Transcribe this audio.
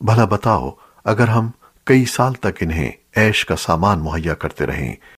بھلا بتاؤ اگر ہم کئی سال تک انہیں عیش کا سامان مہیا کرتے رہیں۔